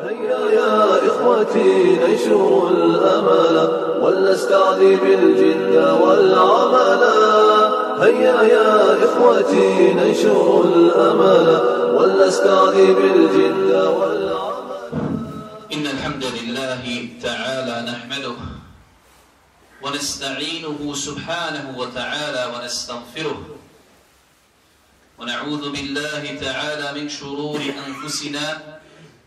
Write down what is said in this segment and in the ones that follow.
هيا يا إخوتي ننشر الأمل ولنستعذي بالجد والعمل. هيا يا إخوتي ننشر الأمل ولنستعذي بالجد والعمل. إن الحمد لله تعالى نحمده ونستعينه سبحانه وتعالى ونستغفره. ونعوذ بالله تعالى من شرور أنفسنا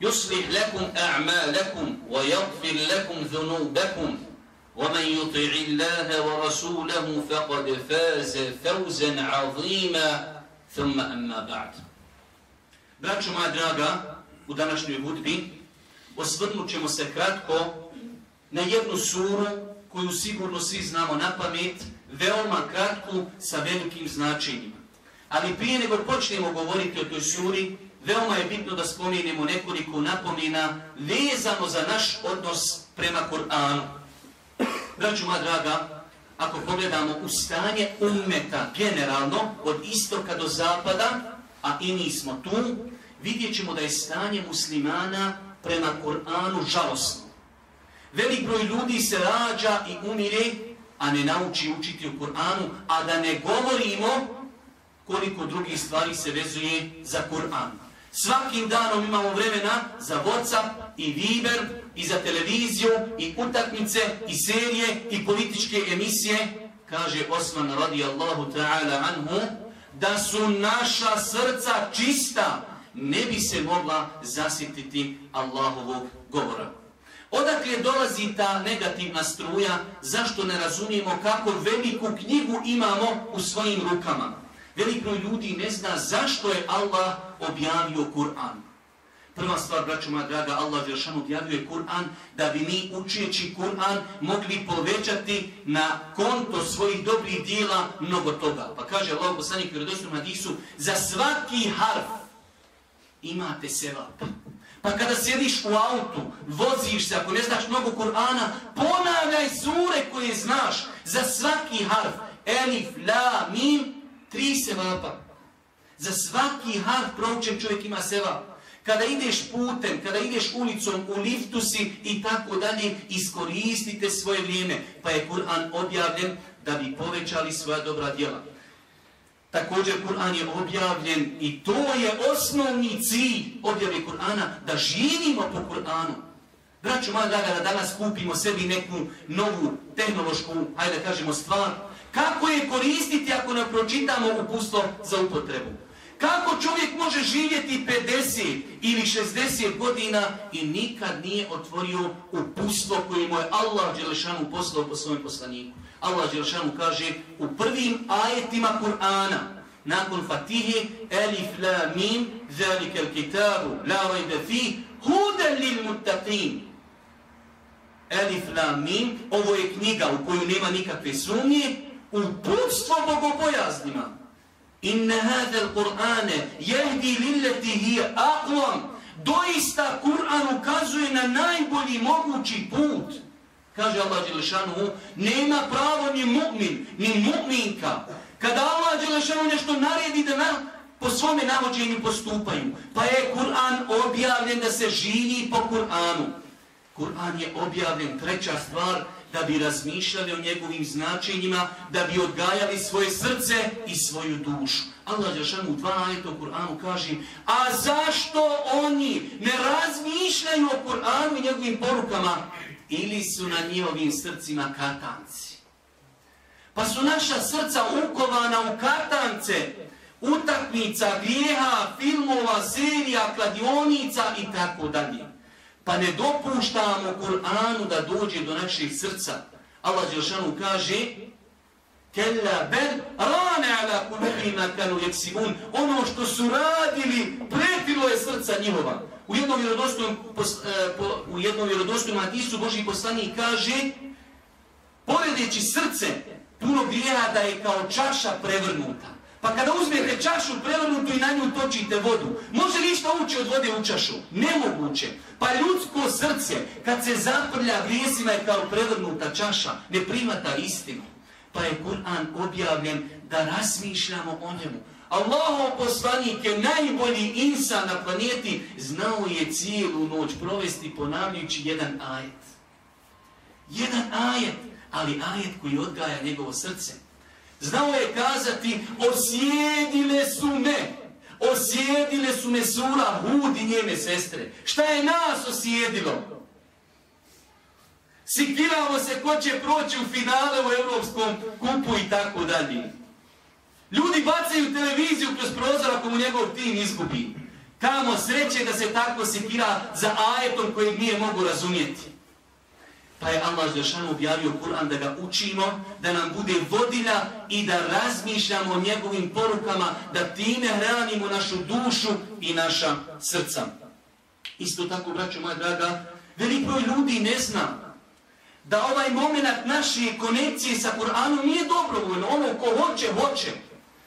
يصلح لكم أعمالكم ويغفر لكم ذنوبكم ومن يطع الله ورسوله فقد فاز فوزا عظيما ثم أما بعد Braćo moja draga, u današnjoj hudbi osvrnut ćemo se kratko na jednu suru koju sigurno svi znamo na pamet, veoma kratku sa velikim značenjima. Ali prije nego počnemo govoriti o toj suri, veoma je bitno da spomenemo nekoliko napomina vezano za naš odnos prema Kur'anu. Braću moja draga, ako pogledamo u stanje ummeta generalno, od istoka do zapada, a i nismo tu, vidjet ćemo da je stanje muslimana prema Kur'anu žalostno. Velik broj ljudi se rađa i umire, a ne nauči učiti u Kur'anu, a da ne govorimo koliko drugih stvari se vezuje za Kur'an. Svakim danom imamo vremena za Whatsapp i Viber i za televiziju i utakmice i serije i političke emisije, kaže Osman radijallahu ta'ala anhu, da su naša srca čista, ne bi se mogla zasjetiti Allahovog govora. Odakle dolazi ta negativna struja, zašto ne razumijemo kako veliku knjigu imamo u svojim rukama? Veliko ljudi ne zna zašto je Allah objavio Kur'an. Prva stvar, braću moja draga, Allah Đeršan objavio je Kur'an da bi mi učijeći Kur'an mogli povećati na konto svojih dobrih dijela mnogo toga. Pa kaže Allah poslanik u hadisu, za svaki harf imate sevap. Pa kada sjediš u autu, voziš se, ako ne znaš mnogo Kur'ana, ponavljaj sure koje znaš za svaki harf. Elif, la, mim, tri sevapa. Za svaki harf proučen čovjek ima sevap. Kada ideš putem, kada ideš ulicom, u liftu si i tako dalje, iskoristite svoje vrijeme. Pa je Kur'an objavljen da bi povećali svoja dobra djela. Također Kur'an je objavljen i to je osnovni cilj objave Kur'ana, da živimo po Kur'anu. Braću moja draga, da danas kupimo sebi neku novu tehnološku, hajde da kažemo stvar, kako je koristiti ako ne pročitamo upustvo za upotrebu? Kako čovjek može živjeti 50 ili 60 godina i nikad nije otvorio upustvo koje mu je Allah Đelešanu poslao po svojom poslaniku? Allah Đelešanu kaže u prvim ajetima Kur'ana, nakon Fatihe, Elif la mim, zalike al kitabu, la rajbe fi, hudan lil muttaqin. Elif la mim, ovo je knjiga u koju nema nikakve sumnje, uputstvo bogobojaznima. Inna hada al-Qur'ane yahdi lillati hije aqwam. Doista Kur'an ukazuje na najbolji mogući put. Kaže Allah Đelešanu, nema pravo ni mu'min, ni mu'minka. Kada Allah Đelešanu nešto naredi da na, po svome navođenju postupaju, pa je Kur'an objavljen da se živi po Kur'anu. Kur'an je objavljen, treća stvar, da bi razmišljali o njegovim značenjima, da bi odgajali svoje srce i svoju dušu. Allah Đelšanu u dva ajeta u Kur'anu kaže a zašto oni ne razmišljaju o Kur'anu i njegovim porukama ili su na njihovim srcima katanci. Pa su naša srca ukovana u katance, utakmica, grijeha, filmova, serija, kladionica i tako dalje. Pa ne dopuštamo Kur'anu da dođe do naših srca. Allah Đelšanu kaže Kella bel rane ala kulubima kanu jeksibun. Ono što su radili, pretilo je srca njihova. U jednom vjerodostojnom, e, u jednom vjerodostojnom hadisu Boži poslanik kaže poredeći srce puno grijeha da je kao čaša prevrnuta. Pa kada uzmete čašu prevrnutu i na nju točite vodu, može li što ući od vode u čašu? Nemoguće. Pa ljudsko srce, kad se zaprlja grijesima je kao prevrnuta čaša, ne primata istinu. Pa je Kur'an objavljen da razmišljamo o njemu. Allaho poslanik je najbolji insan na planeti, znao je cijelu noć provesti ponavljajući jedan ajet. Jedan ajet, ali ajet koji odgaja njegovo srce. Znao je kazati, osjedile su me, osjedile su me sura Hud i njene sestre. Šta je nas osjedilo? Sikiramo se ko će proći u finale u Evropskom kupu i tako dalje. Ljudi bacaju televiziju kroz prozor ako mu njegov tim izgubi. Kamo sreće da se tako sikira za ajetom kojeg nije mogu razumjeti. Pa je Allah Žešan objavio Kur'an da ga učimo, da nam bude vodilja i da razmišljamo o njegovim porukama, da time hranimo našu dušu i naša srca. Isto tako, braćo moja draga, veliko ljudi ne zna da ovaj moment naše konekcije sa Kur'anom nije dobrovoljno. Ono ko hoće, hoće.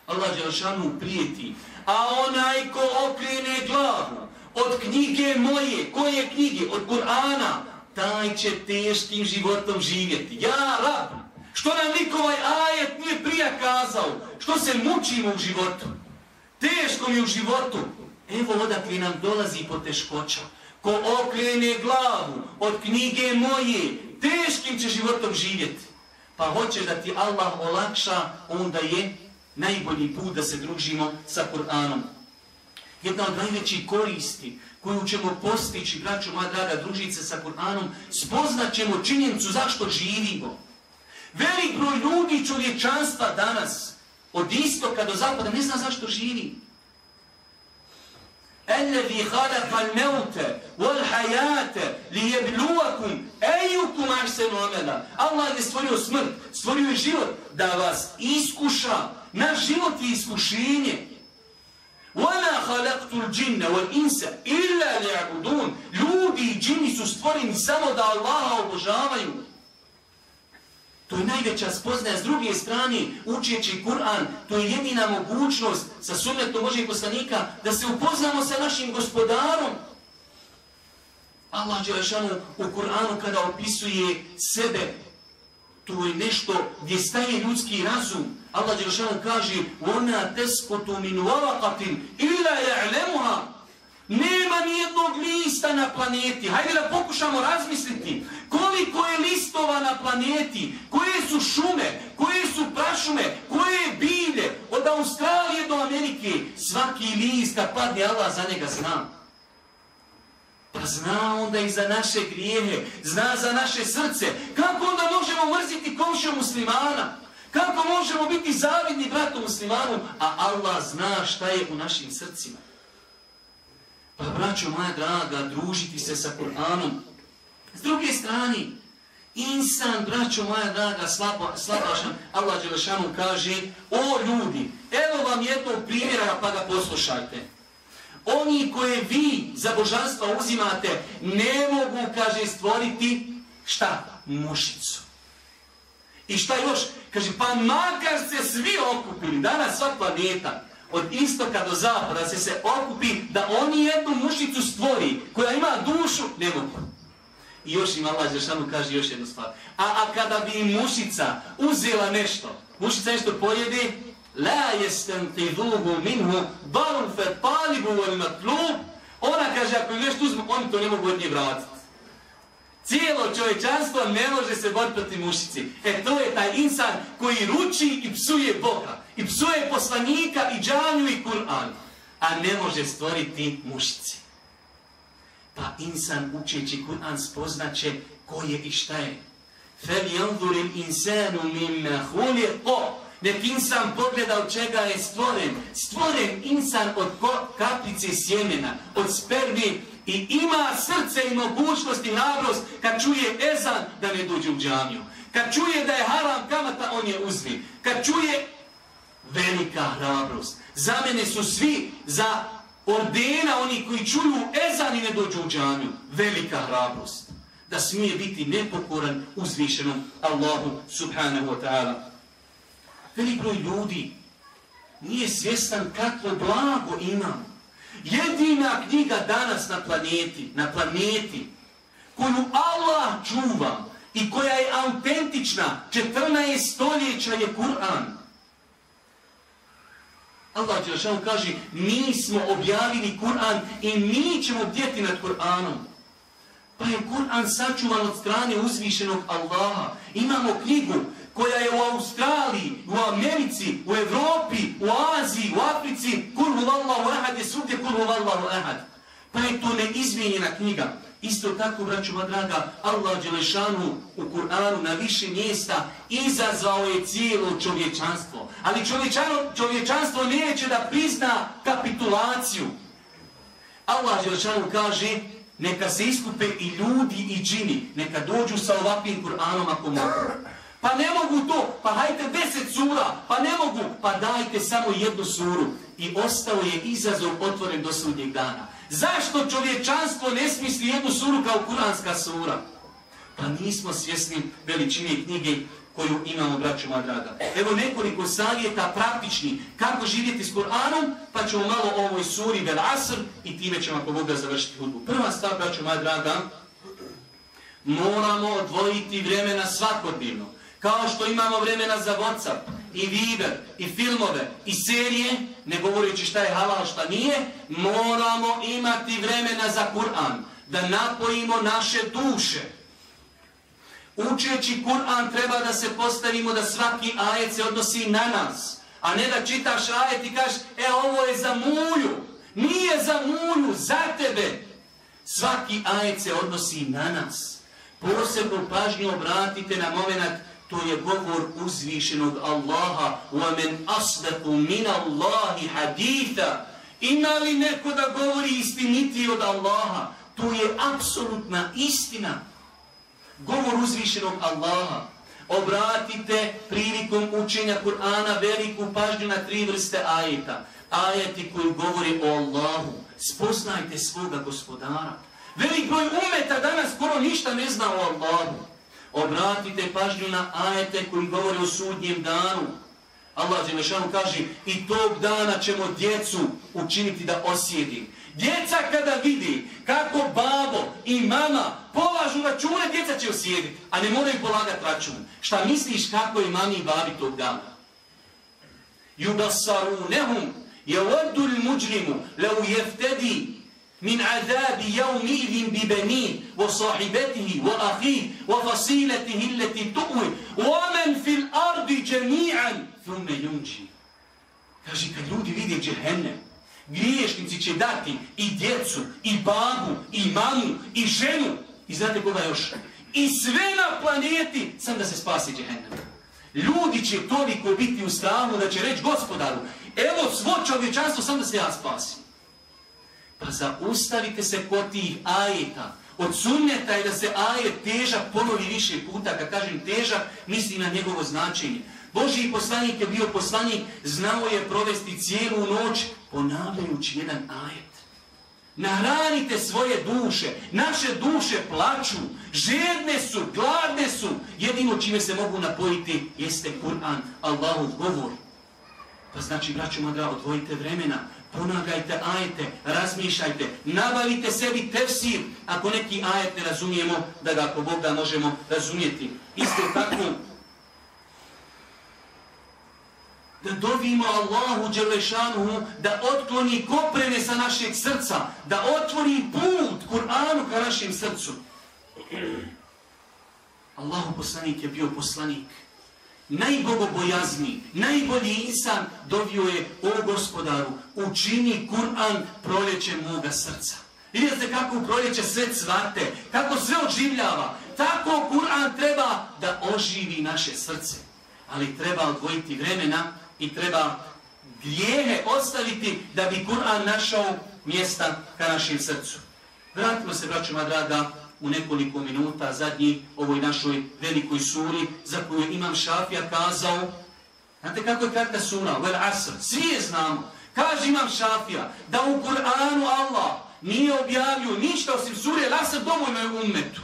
Allah Đelšanu prijeti. A onaj ko okrene glavu od knjige moje, koje knjige? Od Kur'ana, taj će teškim životom živjeti. Ja, rab, što nam niko ovaj ajet nije prija kazao? Što se mučimo u životu? Teško mi u životu. Evo odakle nam dolazi poteškoća. Ko okrene glavu od knjige moje, teškim će životom živjeti. Pa hoće da ti Allah olakša, onda je najbolji put da se družimo sa Kur'anom. Jedna od najvećih koristi koju ćemo postići, braću moja draga, družice sa Kur'anom, spoznat ćemo činjenicu zašto živimo. Velik broj ljudi čovječanstva danas, od istoka do zapada, ne zna zašto živi. الذي خلق الموت والحياة ليبلوكم أيكم أحسن عملا Allah je stvorio smrt, stvorio je život da vas iskuša. Naš život je iskušenje. وَمَا خَلَقْتُ الْجِنَّ وَالْإِنْسَ إِلَّا لِعْبُدُونَ Ljudi i džini su stvoreni samo da Allaha obožavaju. To je najveća spoznaja. S druge strane, učeći Kur'an, to je jedina mogućnost sa sunnetom Božeg poslanika da se upoznamo sa našim gospodarom. Allah Đelešanu u Kur'anu kada opisuje sebe, to je nešto gdje staje ljudski razum. Allah Đelešanu kaže وَنَا تَسْقُتُ مِنْ وَرَقَةٍ إِلَّا يَعْلَمُهَا Nema nijednog lista na planeti. Hajde da pokušamo razmisliti koliko je listova na planeti, koje su šume, koje su prašume, koje je bilje, od Australije do Amerike. Svaki list kad padne Allah za njega zna. Pa zna onda i za naše grijehe, zna za naše srce. Kako onda možemo mrziti komšu muslimana? Kako možemo biti zavidni bratu muslimanu, a Allah zna šta je u našim srcima? Pa, braćo moja draga, družiti se sa Kur'anom. S druge strane, insan, braćo moja draga, slabašan, Allah Đelešanu kaže, o ljudi, evo vam jednog primjera, pa ga poslušajte. Oni koje vi za božanstva uzimate, ne mogu, kaže, stvoriti, šta? Mušicu. I šta još? Kaže, pa makar se svi okupili, danas sva planeta, od istoka do zapada se se okupi da oni jednu mušicu stvori koja ima dušu, ne mogu. I još im Allah Žešanu kaže još jednu stvar. A, a kada bi mušica uzela nešto, mušica nešto pojede, la jestem ti dugu minhu barum fe talibu vol matlub, ona kaže ako im nešto uzmu, oni to ne mogu od nje vratiti. Cijelo čovječanstvo ne može se boriti protiv mušici. E to je taj insan koji ruči i psuje Boga. I psuje poslanika i džanju i Kur'an. A ne može stvoriti mušici. Pa insan učeći Kur'an spoznaće ko je i šta je. فَلْيَنْظُرِ janzurim insanu mimma. Nek insan pogleda od čega je stvoren. Stvoren insan od kaplice sjemena, od spermi i ima srce i mogućnost i nabrost kad čuje ezan da ne dođe u džamiju. Kad čuje da je haram kamata, on je uzvi. Kad čuje velika hrabrost. Za mene su svi za ordena oni koji čuju ezan i ne dođu u džamiju. Velika hrabrost. Da smije biti nepokoran uzvišenom Allahu subhanahu wa ta'ala. Velik broj ljudi nije svjestan kakvo blago imamo. Jedina knjiga danas na planeti, na planeti, koju Allah čuva i koja je autentična, 14 stoljeća je Kur'an. Allah Đelšanu kaže, mi smo objavili Kur'an i mi ćemo bdjeti nad Kur'anom. Pa je Kur'an sačuvan od strane uzvišenog Allaha. Imamo knjigu koja je u Australiji, u Americi, u Evropi, u Aziji, u Africi, kul huvallahu ahad je svugdje kul huvallahu ahad. Pa je to neizmijenjena knjiga. Isto tako, braćuma draga, Allah Đelešanu u Kur'anu na više mjesta izazvao je cijelo čovječanstvo. Ali čovječanstvo neće da prizna kapitulaciju. Allah Đelešanu kaže, neka se iskupe i ljudi i džini, neka dođu sa ovakvim Kur'anom ako mogu. Pa ne mogu to, pa hajte deset sura, pa ne mogu, pa dajte samo jednu suru. I ostao je izazov otvoren do sudnjeg dana. Zašto čovječanstvo ne smisli jednu suru kao kuranska sura? Pa nismo svjesni veličine knjige koju imamo, braću moja draga. Evo nekoliko savjeta praktični kako živjeti s Kur'anom, pa ćemo malo o ovoj suri Bel Asr i time ćemo ako Boga završiti hudbu. Prva stav, braću moja draga, moramo odvojiti vremena svakodnevno. Kao što imamo vremena za Whatsapp, i Viber, i filmove, i serije, ne govoreći šta je halal, šta nije, moramo imati vremena za Kur'an, da napojimo naše duše. Učeći Kur'an treba da se postavimo da svaki ajet se odnosi na nas, a ne da čitaš ajet i kažeš, e ovo je za mulju, nije za mulju, za tebe. Svaki ajet se odnosi na nas. Posebno pažnju obratite na moment to je govor uzvišenog Allaha وَمَنْ أَصْدَقُ مِنَ اللَّهِ حَدِيثًا Ima li neko da govori istiniti od Allaha? To je apsolutna istina. Govor uzvišenog Allaha. Obratite prilikom učenja Kur'ana veliku pažnju na tri vrste ajeta. Ajeti koji govori o Allahu. Spoznajte svoga gospodara. Velik broj umeta danas skoro ništa ne zna o Allahu. Obratite pažnju na ajete koji govore o sudnjem danu. Allah Đelešanu kaže i tog dana ćemo djecu učiniti da osjedi. Djeca kada vidi kako babo i mama polažu račune, djeca će osjediti, a ne moraju polagati račun. Šta misliš kako je mami i babi tog dana? Jubasarunehum je odul muđrimu leu jeftedi min azabi yawmi'idhin bi banin wa sahibatihi wa akhihi wa fasilatihi allati tu'wi wa man fil ardi jami'an thumma yunji. Kaže kad ljudi vide džehennem griješnici će dati i djecu i babu i mamu i ženu. I znate koga još? I sve na planeti sam da se spasi džehennem. Ljudi će toliko biti u strahu da će reći gospodaru evo svo čovječanstvo sam da se ja spasim. Pa zaustavite se kod tih ajeta. Od sunneta je da se ajet težak ponovi više puta. Kad kažem težak, mislim na njegovo značenje. Boži poslanik je bio poslanik, znao je provesti cijelu noć ponavljajući jedan ajet. Nahranite svoje duše. Naše duše plaču. Žedne su, gladne su. Jedino čime se mogu napojiti jeste Kur'an, Allahov govor. Pa znači, braćo madra, odvojite vremena Ponavljajte ajete, razmišljajte, nabavite sebi tefsir, ako neki ajet ne razumijemo, da ga ako Bog da možemo razumijeti. Isto tako, da dovimo Allahu Đelešanuhu da otkloni koprene sa našeg srca, da otvori put Kur'anu ka našem srcu. Allahu poslanik je bio poslanik. Najbogobojazni, najbolji insan dovio je o gospodaru, učini Kur'an proljeće moga srca. Vidite kako proljeće sve cvate, kako sve oživljava. Tako Kur'an treba da oživi naše srce. Ali treba odvojiti vremena i treba grijehe ostaviti da bi Kur'an našao mjesta ka našem srcu. Vratimo se, braćima draga, u nekoliko minuta zadnji ovoj našoj velikoj suri za koju imam Šafija kazao. Znate kako je kratka sura? Vel Asr. Svi je znamo. Kaže imam Šafija da u Kur'anu Allah nije objavio ništa osim sure Lasr Asr je ummetu.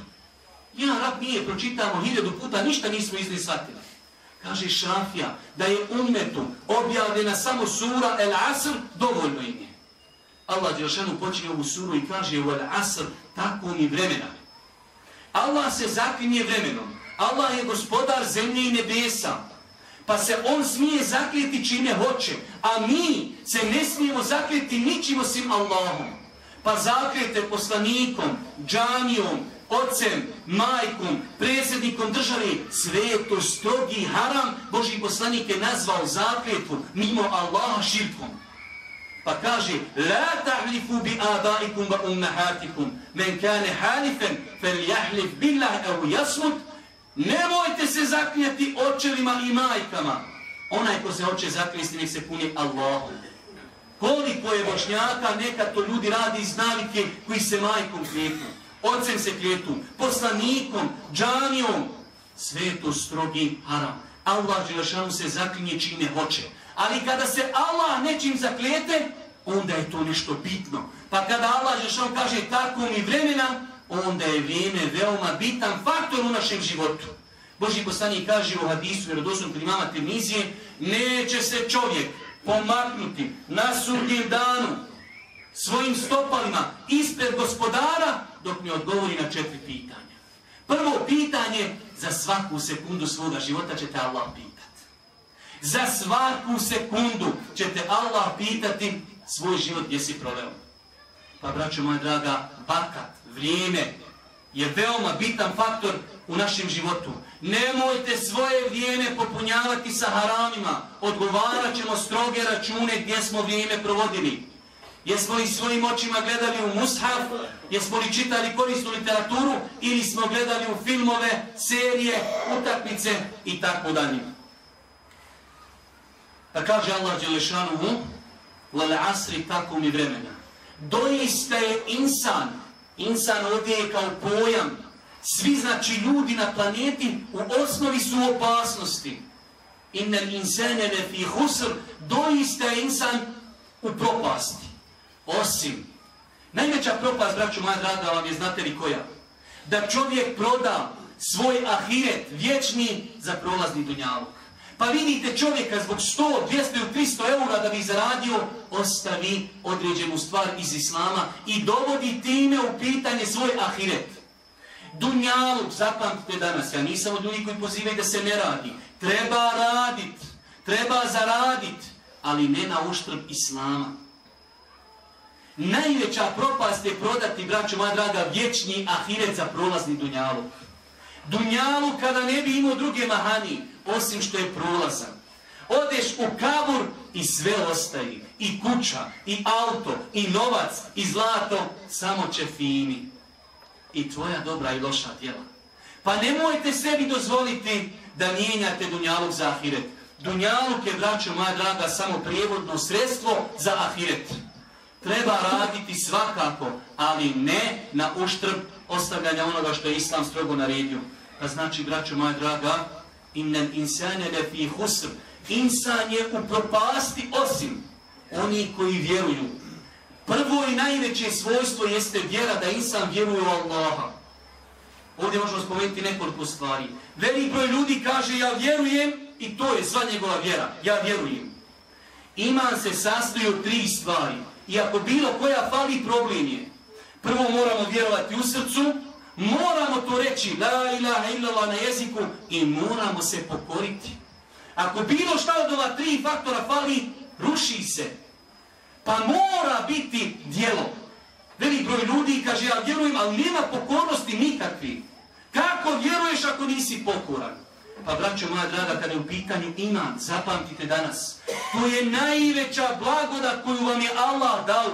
Ja, rab nije, pročitamo hiljadu puta, ništa nismo izli shvatili. Kaže Šafija da je ummetu objavljena samo sura El Asr dovoljno im je. Allah Đelšanu počinje ovu suru i kaže vel El Asr tako mi vremena. Allah se zaklinje vremenom. Allah je gospodar zemlje i nebesa. Pa se on smije zakljeti čime hoće. A mi se ne smijemo zakljeti ničim osim Allahom. Pa zakljete poslanikom, džanijom, ocem, majkom, predsjednikom države. Sve je to strogi haram. Boži poslanik je nazvao zakljetu mimo Allaha širkom. Pa kaže, la tahlifu bi abaikum wa ummahatikum, men kane halifen, fel jahlif billah evu jasmut, nemojte se zakljati očevima i majkama. Onaj ko se hoće zakljesti, nek se puni Allahom. Koliko je bošnjaka, neka to ljudi radi iz navike koji se majkom klijetu, ocem se klijetu, poslanikom, džanijom, sve je to strogi haram. Allah Đelešanu se zaklinje čime hoće. Ali kada se Allah nečim zaklijete, onda je to nešto bitno. Pa kada Allah Žešan kaže tako mi vremena, onda je vrijeme veoma bitan faktor u našem životu. Boži poslanik kaže u hadisu vjerodosnom kod imama Tirmizije, neće se čovjek pomaknuti na sudnjem danu svojim stopalima ispred gospodara dok ne odgovori na četiri pitanja. Prvo pitanje za svaku sekundu svoga života ćete Allah pitati. Za svaku sekundu ćete Allah pitati svoj život gdje si proveo. Pa, braćo moja draga, bakat, vrijeme je veoma bitan faktor u našem životu. Nemojte svoje vrijeme popunjavati sa haramima. Odgovarat ćemo stroge račune gdje smo vrijeme provodili. Jesmo li svojim očima gledali u mushaf, jesmo li čitali korisnu literaturu ili smo gledali u filmove, serije, utakmice i tako dalje. Pa kaže Allah Đelešanuhu, Lale asri tako mi vremena. Doista je insan, insan ovdje je kao pojam, svi znači ljudi na planeti u osnovi su opasnosti. Innel insane ne fi husr, doista je insan u propasti. Osim, najveća propast, braću moja draga, vam je znate li koja? Da čovjek proda svoj ahiret vječni za prolazni dunjalog. Pa vidite čovjeka zbog 100, 200 ili 300 eura da bi zaradio, ostavi određenu stvar iz Islama i dovodi time u pitanje svoj ahiret. Dunjaluk, zapamtite danas, ja nisam od ljudi koji pozivaju da se ne radi. Treba radit, treba zaradit, ali ne na uštrb Islama. Najveća propast je prodati, braćo moja draga, vječni ahiret za prolazni dunjaluk. Dunjaluk kada ne bi imao druge mahani, osim što je prolazan. Odeš u kabur i sve ostaje. I kuća, i auto, i novac, i zlato, samo će fini. I tvoja dobra i loša djela. Pa nemojte sebi dozvoliti da mijenjate Dunjaluk za Ahiret. Dunjaluk je, braćo moja draga, samo prijevodno sredstvo za Ahiret. Treba raditi svakako, ali ne na uštrb ostavljanja onoga što je Islam strogo naredio. Pa znači, braćo moja draga, innal insane le fi husr. Insan je u propasti osim oni koji vjeruju. Prvo i najveće svojstvo jeste vjera da insan vjeruje u Allaha. Ovdje možemo spomenuti nekoliko stvari. Velik broj ljudi kaže ja vjerujem i to je sva njegova vjera. Ja vjerujem. Iman se sastoji od tri stvari. I ako bilo koja fali problem je. Prvo moramo vjerovati u srcu, Moramo to reći, la ilaha illallah na jeziku i moramo se pokoriti. Ako bilo šta od ova tri faktora fali, ruši se. Pa mora biti dijelo. Velik broj ljudi kaže, ja vjerujem, ali nema pokornosti nikakvi. nisi pokoran. Pa, braćo moja draga, kada je u pitanju iman, zapamtite danas, to je najveća blagodat koju vam je Allah dao.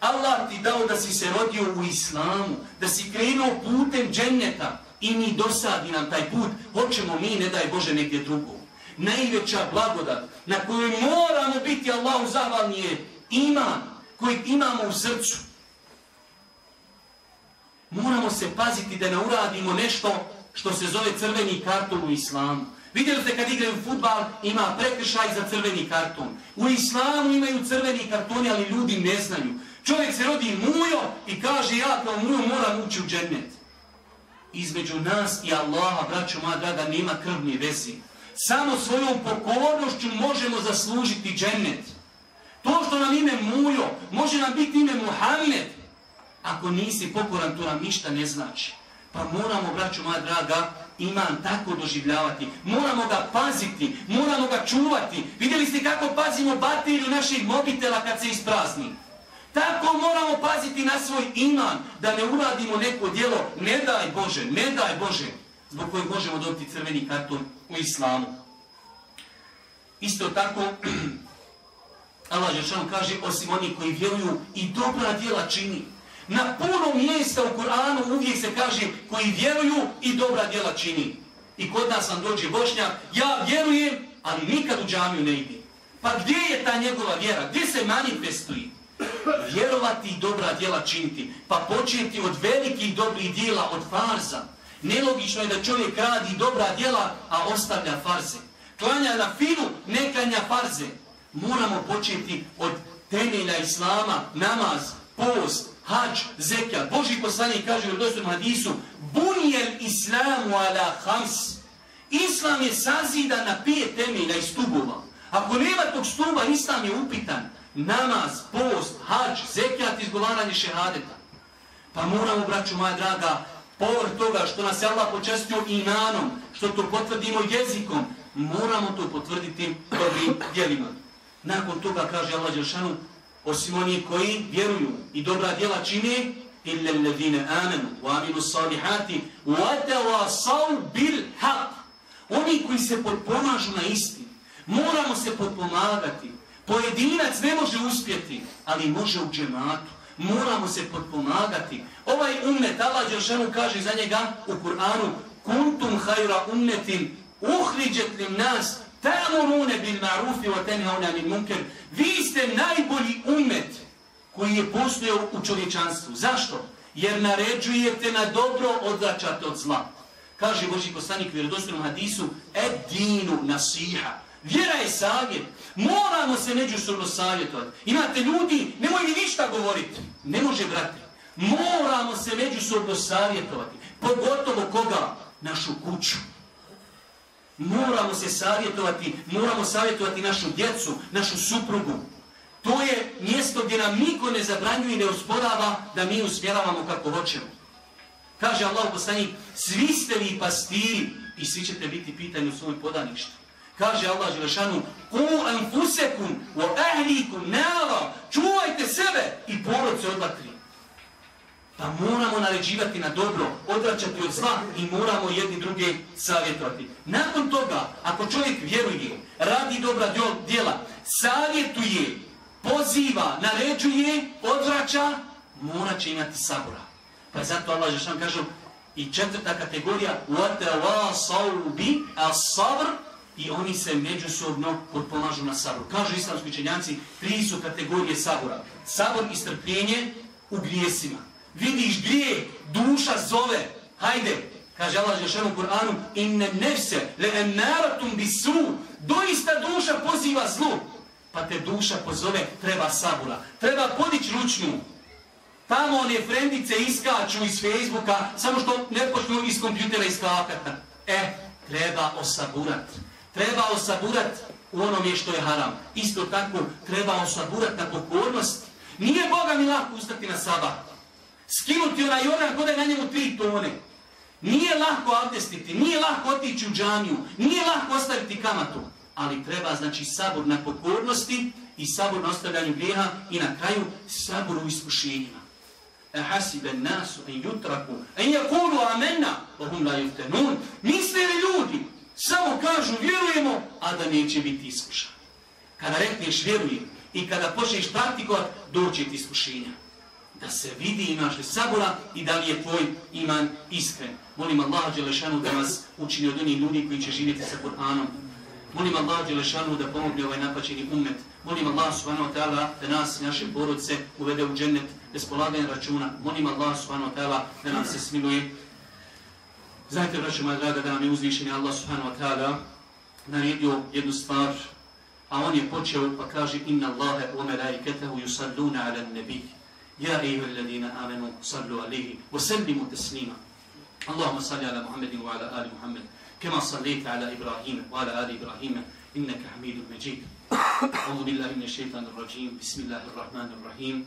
Allah ti dao da si se rodio u islamu, da si krenuo putem dženneta i mi dosadi nam taj put, hoćemo mi, ne daj Bože, negdje drugo. Najveća blagodat na kojoj moramo biti Allahu zahvalni je iman koji imamo u srcu. Moramo se paziti da ne uradimo nešto što se zove crveni karton u islamu. Vidjeli ste kad igraju futbal, ima prekršaj za crveni karton. U islamu imaju crveni kartoni, ali ljudi ne znaju. Čovjek se rodi mujo i kaže ja kao mujo moram ući u džennet. Između nas i Allaha, braćo moja draga, nema krvni vezi. Samo svojom pokornošću možemo zaslužiti džennet. To što nam ime mujo, može nam biti ime Muhammed. Ako nisi pokoran, to nam ništa ne znači. Pa moramo, braćo moja draga, iman tako doživljavati. Moramo ga paziti, moramo ga čuvati. Vidjeli ste kako pazimo bateriju naših mobitela kad se isprazni? Tako moramo paziti na svoj iman, da ne uradimo neko djelo, ne daj Bože, ne daj Bože, zbog kojeg možemo dobiti crveni karton u islamu. Isto tako, Allah Žešan kaže, osim oni koji vjeruju i dobra djela čini. Na puno mjesta u Kur'anu uvijek se kaže koji vjeruju i dobra djela čini. I kod nas nam dođe Bošnjak, ja vjerujem, ali nikad u džamiju ne ide. Pa gdje je ta njegova vjera? Gdje se manifestuje? Vjerovati i dobra djela činiti. Pa početi od velikih dobrih djela, od farza. Nelogično je da čovjek radi dobra djela, a ostavlja farze. Klanja na filu, ne klanja farze. Moramo početi od temelja Islama, namaz, post, hađ, zekat. Boži poslanik kaže u dostom hadisu Bunijel islamu ala hams. Islam je sazidan na pije temelja i stubova. Ako nema tog stuba, Islam je upitan. Namaz, post, hađ, zekjat, izgovaranje šehadeta. Pa moramo, braću moja draga, povrh toga što nas je Allah počestio imanom, što to potvrdimo jezikom, moramo to potvrditi dobrim djelima. Nakon toga kaže Allah Đeršanu, osim oni koji vjeruju i dobra djela čine, illa alladhina amanu wa amilu salihati wa tawasaw bil haq. Oni koji se potpomažu na istinu, moramo se potpomagati. Pojedinac ne može uspjeti, ali može u džematu. Moramo se potpomagati. Ovaj ummet, Allah Đeršanu kaže za njega u Kur'anu, kuntum hajra ummetin uhriđet lim nas Ta'murune bil ma'rufi wa tanhauna 'anil munkar. Vi ste najbolji umet koji je postojao u čovječanstvu. Zašto? Jer naređujete na dobro, odvraćate od zla. Kaže Boži poslanik u vjerodostojnom hadisu: "Ed-dinu nasiha." Vjera je savjet. Moramo se međusobno savjetovati. Imate ljudi, nemoj mi ništa govoriti. Ne može, brate. Moramo se međusobno savjetovati. Pogotovo koga? Našu kuću moramo se savjetovati, moramo savjetovati našu djecu, našu suprugu. To je mjesto gdje nam niko ne zabranjuje i ne usporava da mi usmjeravamo kako hoćemo. Kaže Allah poslanik, svi ste vi pastiri i svi ćete biti pitani u svom podaništu. Kaže Allah Želešanu, u anfusekum, u ahlikum, nara, čuvajte sebe i porodce od vatri. Pa moramo naređivati na dobro, odvraćati od zla i moramo jedni druge savjetovati. Nakon toga, ako čovjek vjeruje, radi dobra djela, savjetuje, poziva, naređuje, odvraća, mora će imati sabora. Pa zato Allah Žešan kaže i četvrta kategorija وَتَوَاسَوْبِ الصَّبْرِ i oni se međusobno potpomažu na sabor. Kažu islamski učenjanci, tri su kategorije sabora. Sabor i strpljenje u grijesima vidiš grije, duša zove, hajde, kaže Allah Žešan u Kur'anu, inne nefse le emaratum bisu, doista duša poziva zlu, pa te duša pozove, treba sabura, treba podić ručnu, tamo one frendice iskaču iz Facebooka, samo što ne počnu iz kompjutera iskakati. E, treba osaburati treba osaburat u onome što je haram. Isto tako, treba osaburat na pokornost. Nije Boga mi lako ustati na sabah skinuti onaj organ kod je na njemu tri tone. Nije lako abdestiti, nije lako otići u džamiju, nije lako ostaviti kamatu, ali treba znači sabor na pokornosti i sabor na ostavljanju grijeha i na kraju sabor u iskušenjima. E hasibe nasu en jutraku en jakulu amenna, ohum hum la yuftanun. Misle li ljudi, samo kažu vjerujemo, a da neće biti iskušan. Kada rekneš vjerujem i kada počneš praktikovat, doće ti iskušenja. Da se vidi imaš li sabora i da li je tvoj iman iskren. Molim Allah Đelešanu da nas učini od onih ljudi koji će živjeti sa Kur'anom. Molim Allah Đelešanu da pomogne ovaj napačeni umet. Molim Allah subhanahu wa ta'ala da nas i naše porodce uvede u džennet bez polaganja računa. Molim Allah subhanahu wa ta'ala da nam se smiluje. Braćo moja draga, da nam je uzvišeni Allah subhanahu wa ta'ala naredio jednu stvar, a on je počeo pa kaže Inna Allahe wa melaiketahu yusalluna ala nabi. Ja ejuha alladina amenu sallu alihi wa sallimu taslima. Allahumma salli ala Muhammedin wa ala ali Muhammed. كما صليت على إبراهيم وعلى آل إبراهيم إنك حميد مجيد أعوذ بالله من الشيطان الرجيم بسم الله الرحيم